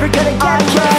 never gonna get it.